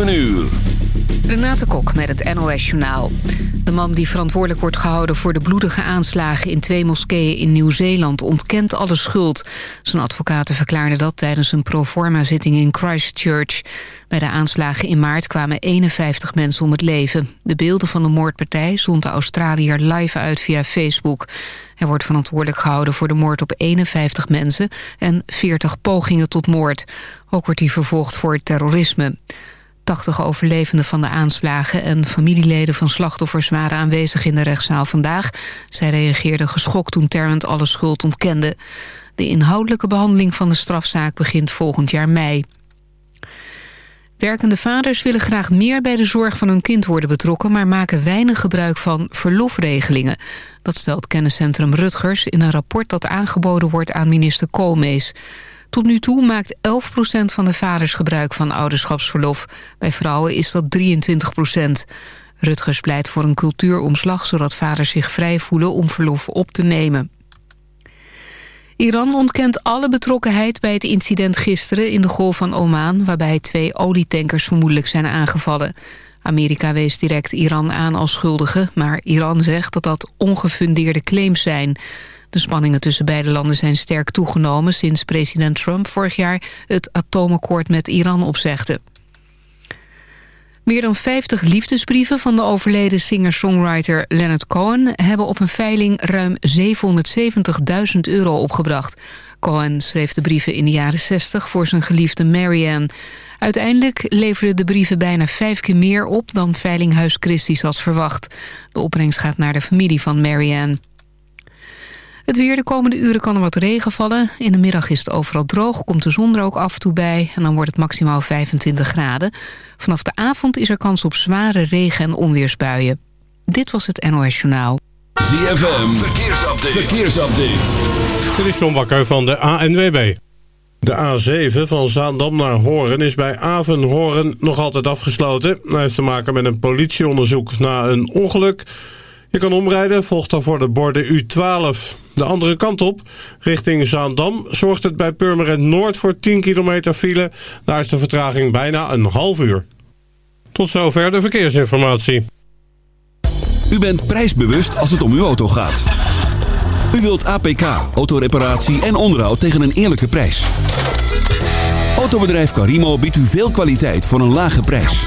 7 uur. Renate Kok met het NOS Journaal. De man die verantwoordelijk wordt gehouden voor de bloedige aanslagen... in twee moskeeën in Nieuw-Zeeland ontkent alle schuld. Zijn advocaten verklaarden dat tijdens een proforma-zitting in Christchurch. Bij de aanslagen in maart kwamen 51 mensen om het leven. De beelden van de moordpartij zond de Australiër live uit via Facebook. Hij wordt verantwoordelijk gehouden voor de moord op 51 mensen... en 40 pogingen tot moord. Ook wordt hij vervolgd voor terrorisme. 80 overlevenden van de aanslagen en familieleden van slachtoffers waren aanwezig in de rechtszaal vandaag. Zij reageerden geschokt toen Tarrant alle schuld ontkende. De inhoudelijke behandeling van de strafzaak begint volgend jaar mei. Werkende vaders willen graag meer bij de zorg van hun kind worden betrokken... maar maken weinig gebruik van verlofregelingen. Dat stelt kenniscentrum Rutgers in een rapport dat aangeboden wordt aan minister Koolmees. Tot nu toe maakt 11% van de vaders gebruik van ouderschapsverlof. Bij vrouwen is dat 23% Rutgers pleit voor een cultuuromslag... zodat vaders zich vrij voelen om verlof op te nemen. Iran ontkent alle betrokkenheid bij het incident gisteren in de Golf van Oman... waarbij twee olietankers vermoedelijk zijn aangevallen. Amerika wees direct Iran aan als schuldige... maar Iran zegt dat dat ongefundeerde claims zijn... De spanningen tussen beide landen zijn sterk toegenomen... sinds president Trump vorig jaar het atoomakkoord met Iran opzegde. Meer dan 50 liefdesbrieven van de overleden singer-songwriter Leonard Cohen... hebben op een veiling ruim 770.000 euro opgebracht. Cohen schreef de brieven in de jaren 60 voor zijn geliefde Marianne. Uiteindelijk leverden de brieven bijna vijf keer meer op... dan Veilinghuis Christie's had verwacht. De opbrengst gaat naar de familie van Marianne. Het weer de komende uren kan er wat regen vallen. In de middag is het overal droog, komt de zon er ook af en toe bij... en dan wordt het maximaal 25 graden. Vanaf de avond is er kans op zware regen- en onweersbuien. Dit was het NOS Journaal. ZFM, verkeersupdate. verkeersupdate. Dit is John Bakker van de ANWB. De A7 van Zaandam naar Horen is bij Avenhoorn nog altijd afgesloten. Dat heeft te maken met een politieonderzoek na een ongeluk... Je kan omrijden, volgt dan voor de borden U12. De andere kant op, richting Zaandam, zorgt het bij Purmerend Noord voor 10 kilometer file. Daar is de vertraging bijna een half uur. Tot zover de verkeersinformatie. U bent prijsbewust als het om uw auto gaat. U wilt APK, autoreparatie en onderhoud tegen een eerlijke prijs. Autobedrijf Carimo biedt u veel kwaliteit voor een lage prijs.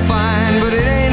fine, but it ain't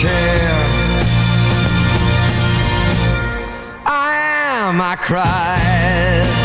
chair. I am, I cried.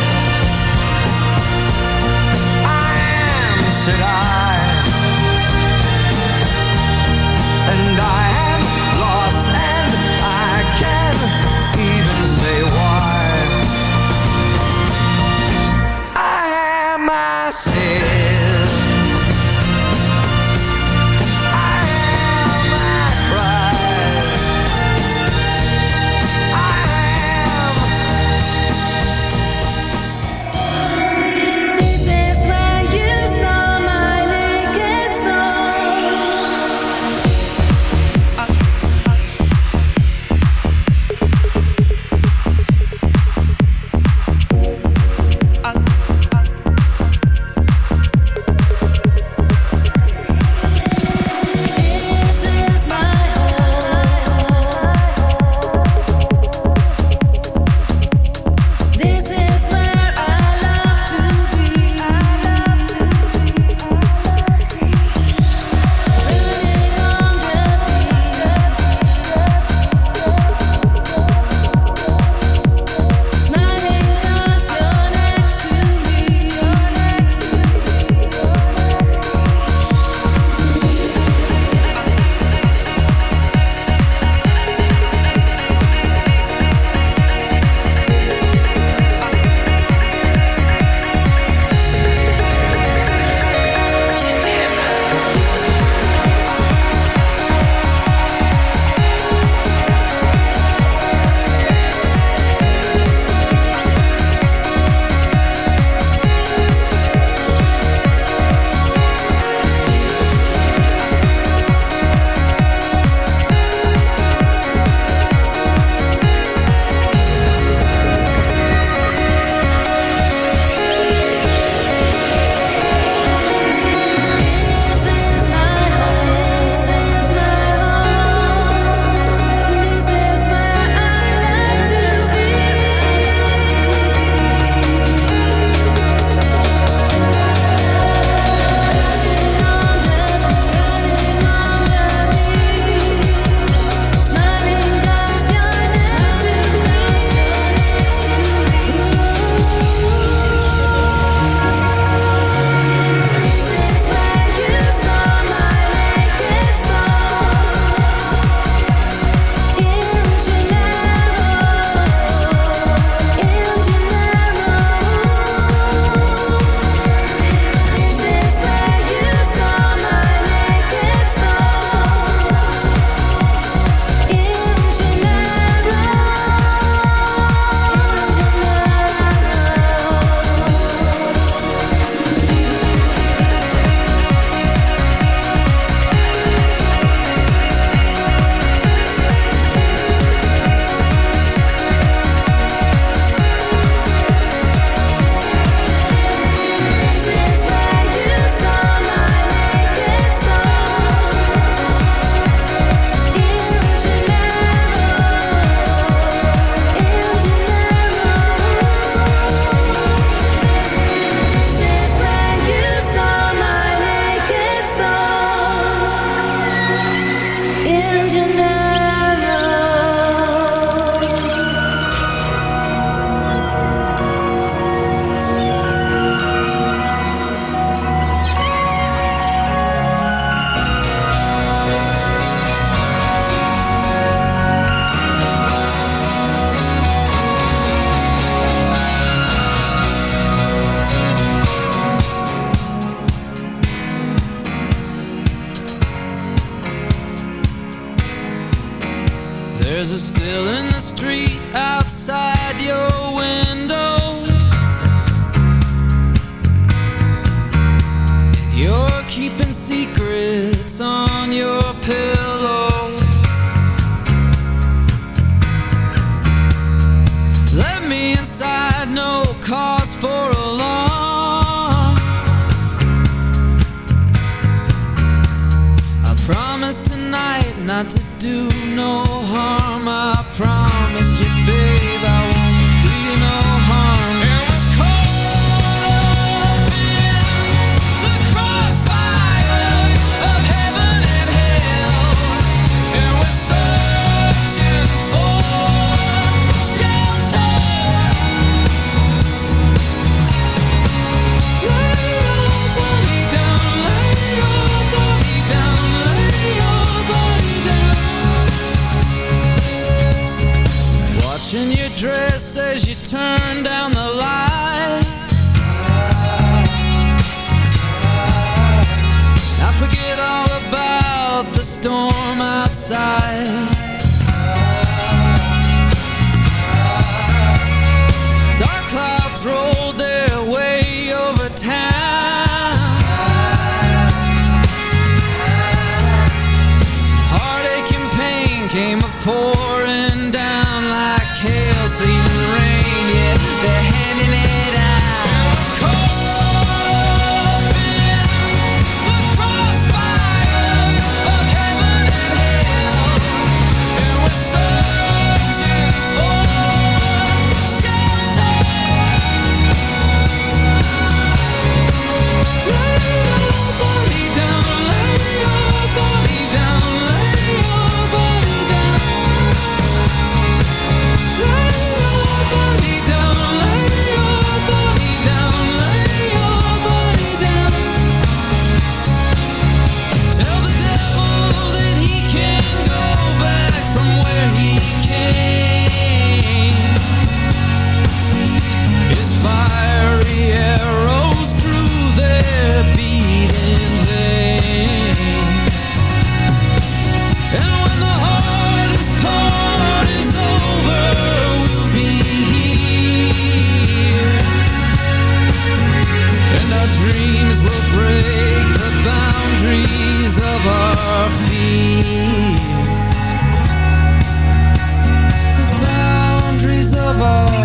lover.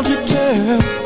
round your tail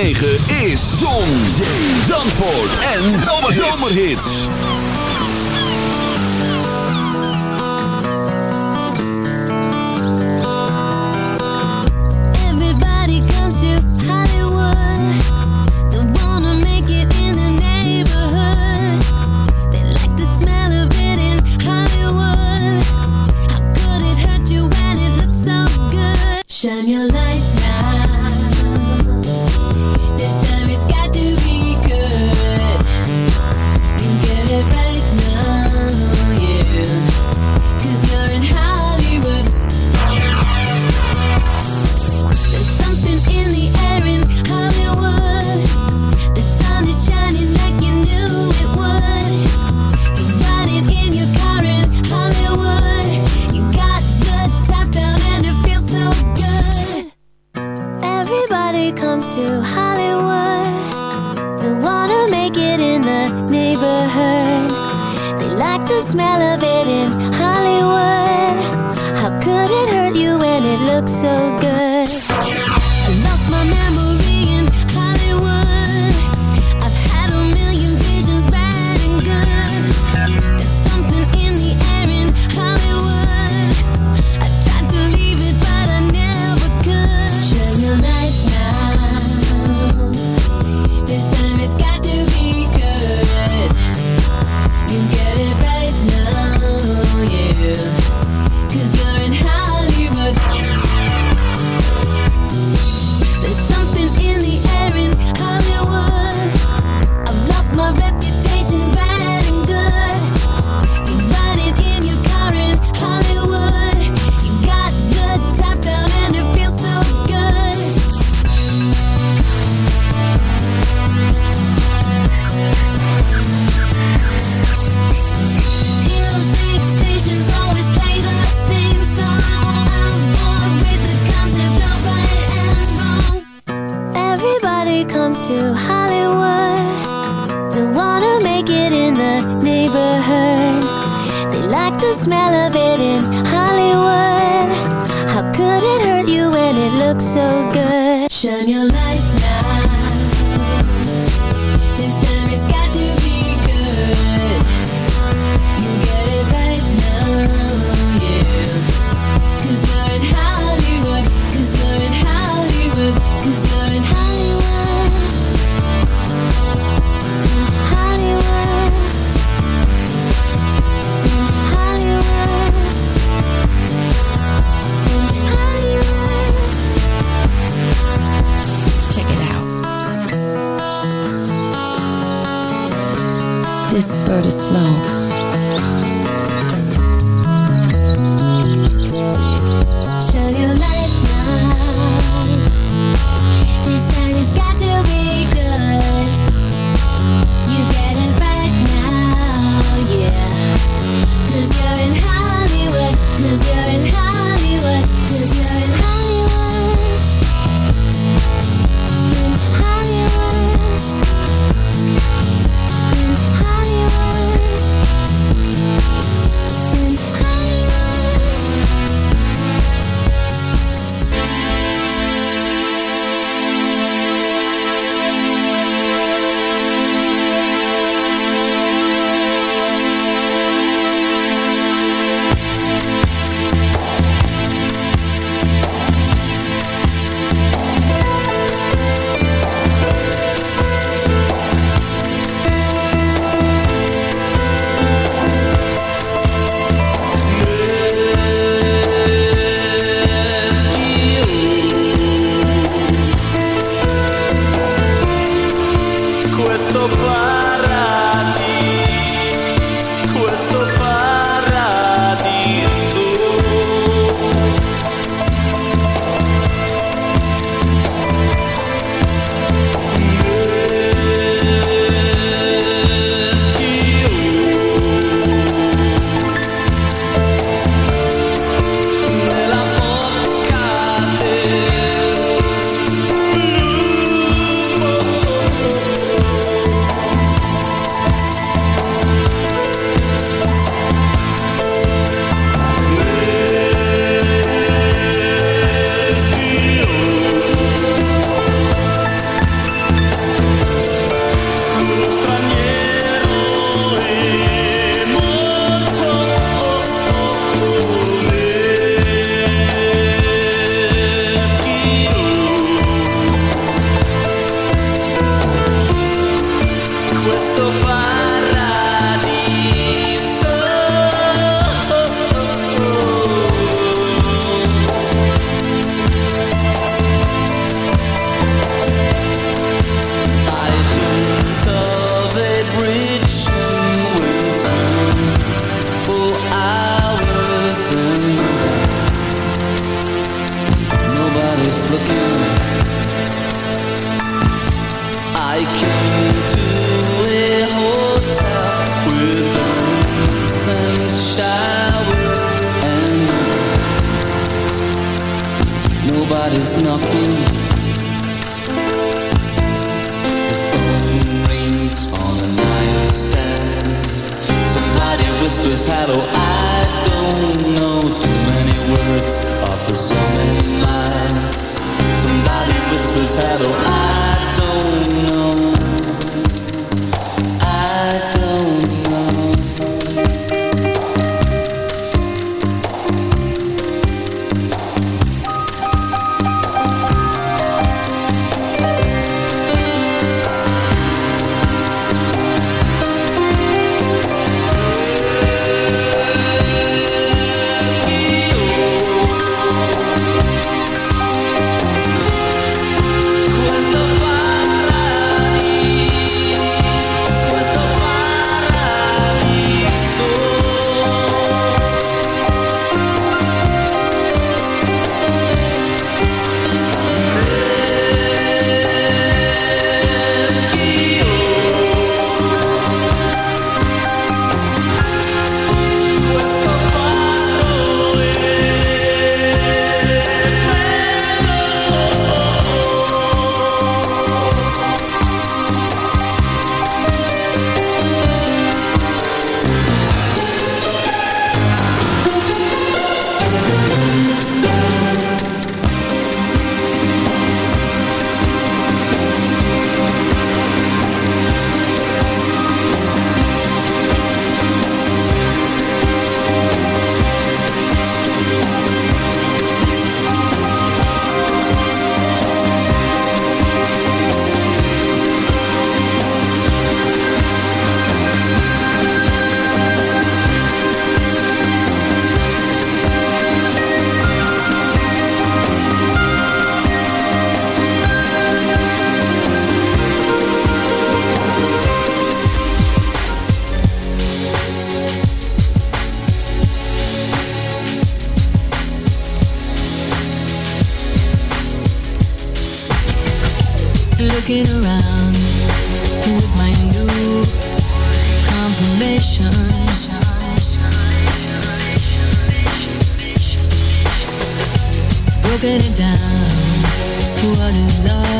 106.9 Broken it down. What is love?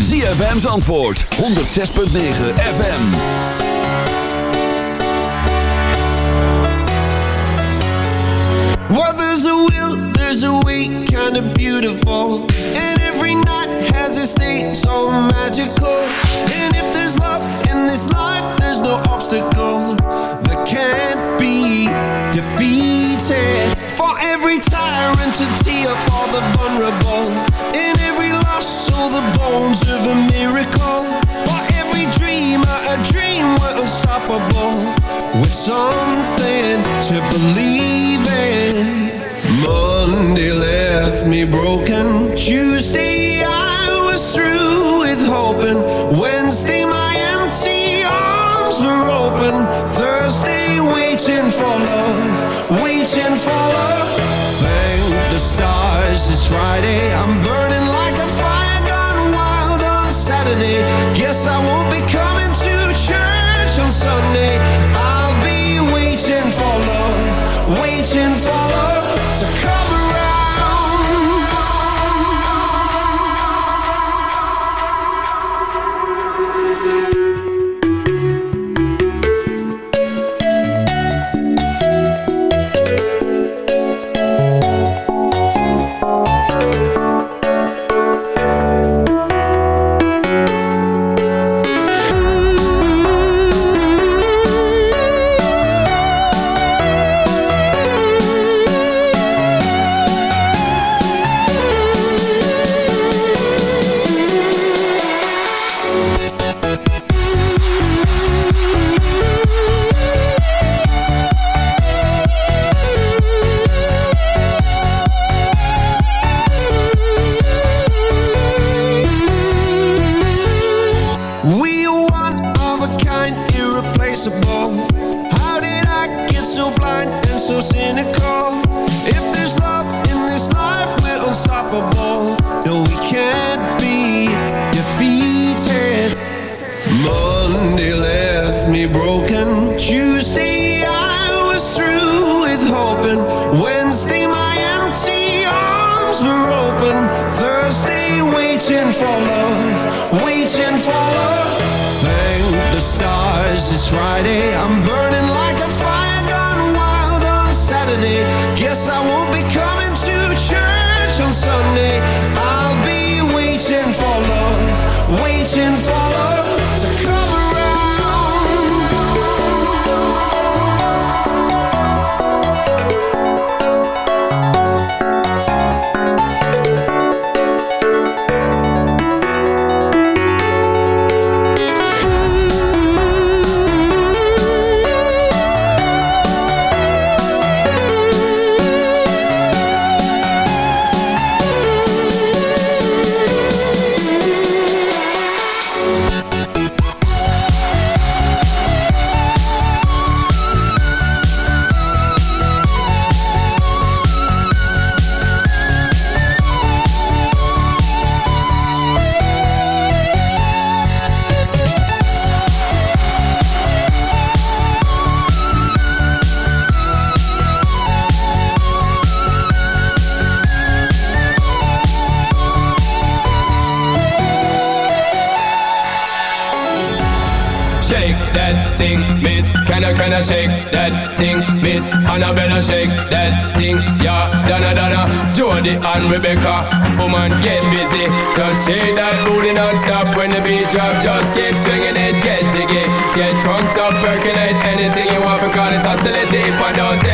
ZFM. ZFM's antwoord 106.9 FM. Well, there's a will, there's a way, kinda beautiful. And every night has its day so magical. And if there's love in this life, there's no obstacle that can't be defeated. For every tyrant to tear for the vulnerable. Something to believe in. Monday left me broken. Tuesday that thing, miss? Annabella, shake that thing, yeah. Donna, Donna, Jody and Rebecca. Woman, get busy. Just shake that booty non-stop when the beat drop. Just keep swinging it, get jiggy. Get drunk up, percolate anything you want. Call it oscillate if I don't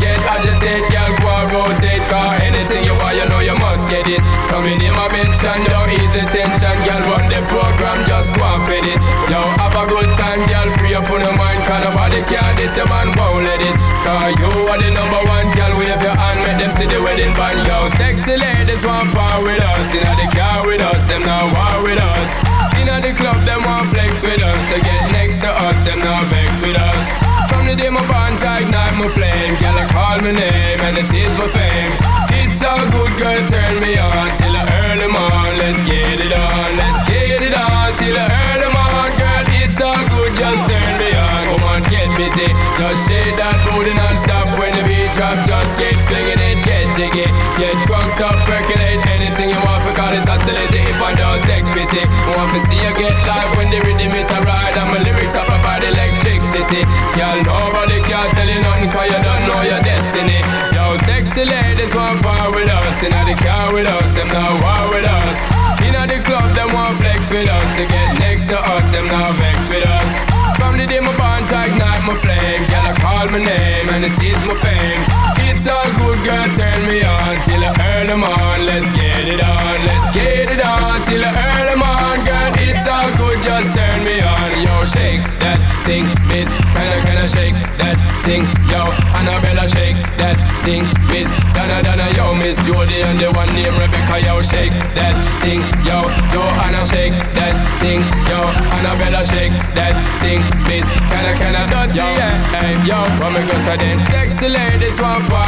nobody can this, your man won't let it. Cause you are the number one girl Wave your hand, make them see the wedding band Yo, sexy ladies want part with us. Inna the car with us, them now war with us. Inna the club, them want flex with us. To get next to us, them now vex with us. From the day my bond to night my flame Girl, I call my name and it is my fame. It's all good, girl, turn me on Till I early morn, let's get it on Let's get it on till I early morn it's all good, just turn me on Come on, get busy, just shake that booty non-stop. When the beat drop, just keep swinging it, get jiggy. Get drunk up, percolate. Anything you want For call it. If I don't take pity want to see you get live. When the rhythm it a ride And my lyrics up about electricity. Girl, nobody can tell you nothing Cause you don't know your destiny. Yo, sexy ladies want part with us. Inna the car with us, them now war with us Inna the club, them want flex with us. To get next to us, them now vex with us. From the day my bond tag, night my flame. Girl, I call my name and it is my fame It's all good, girl, turn me on Till I earn them on, let's get it on Let's get it on, till I earn them on Girl, it's all good, just turn me on. Yo, shake that thing, miss. Kinda, kinda shake that thing? Yo, Annabella, shake that thing, miss. Donna, Donna, yo, miss. Jody And the one named Rebecca, yo, shake that thing. Yo, Joanna, shake that thing. Yo, Annabella, shake that thing, miss. Kinda, kinda dirty, yeah. Hey, yo, me go then Sexy ladies want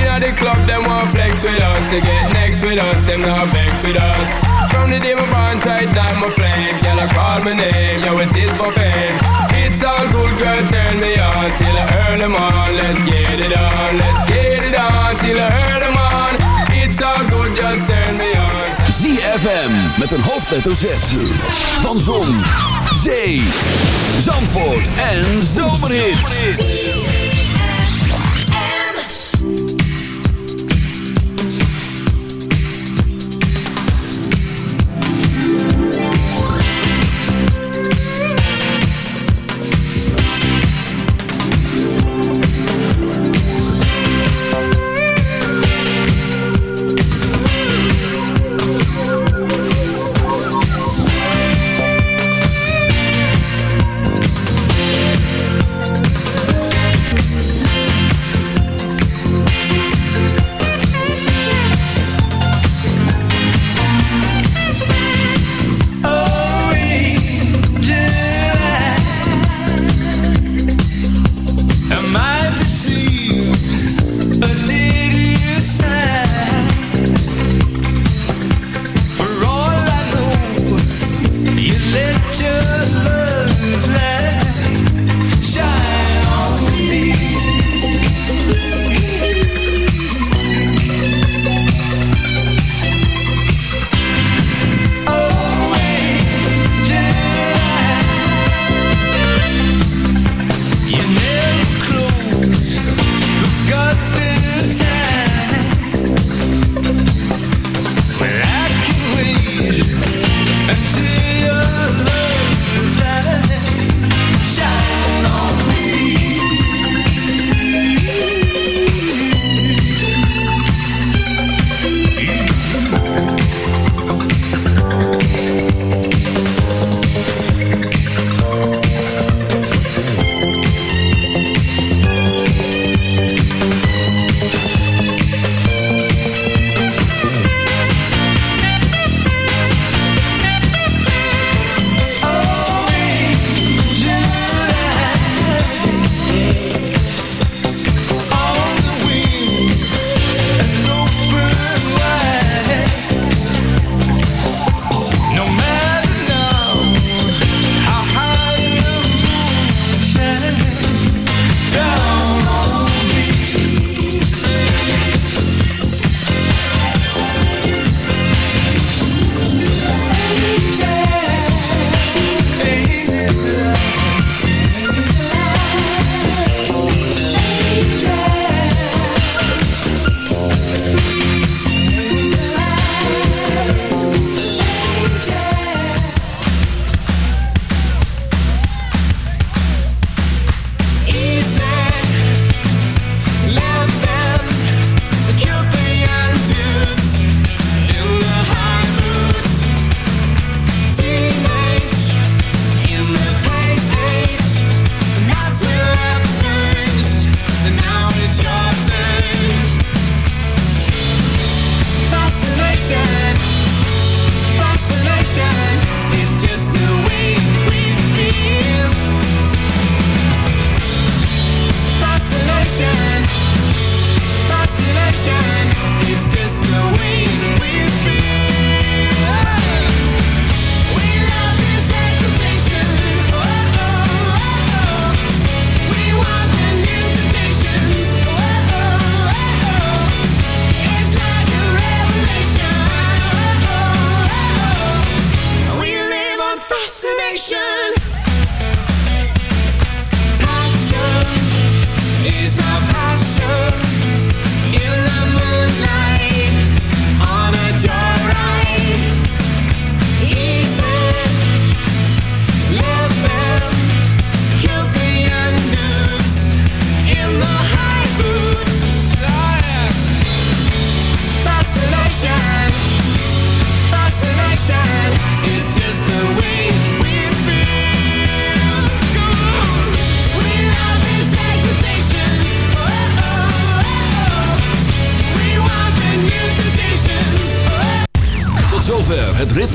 Inna the club, them want flex with us. To get next with us, them now vex with us. From the day my bond tight down my flame. Girl, I call my name, yo, it is my fame. It's all good, girl, turn me on Till I earn them on, let's get it on Let's get it on, till I earn them on. It's all good, just turn me on. ZFM met een hoofdletter Z. Van Zon, Zee, Zandvoort en Zomerhits.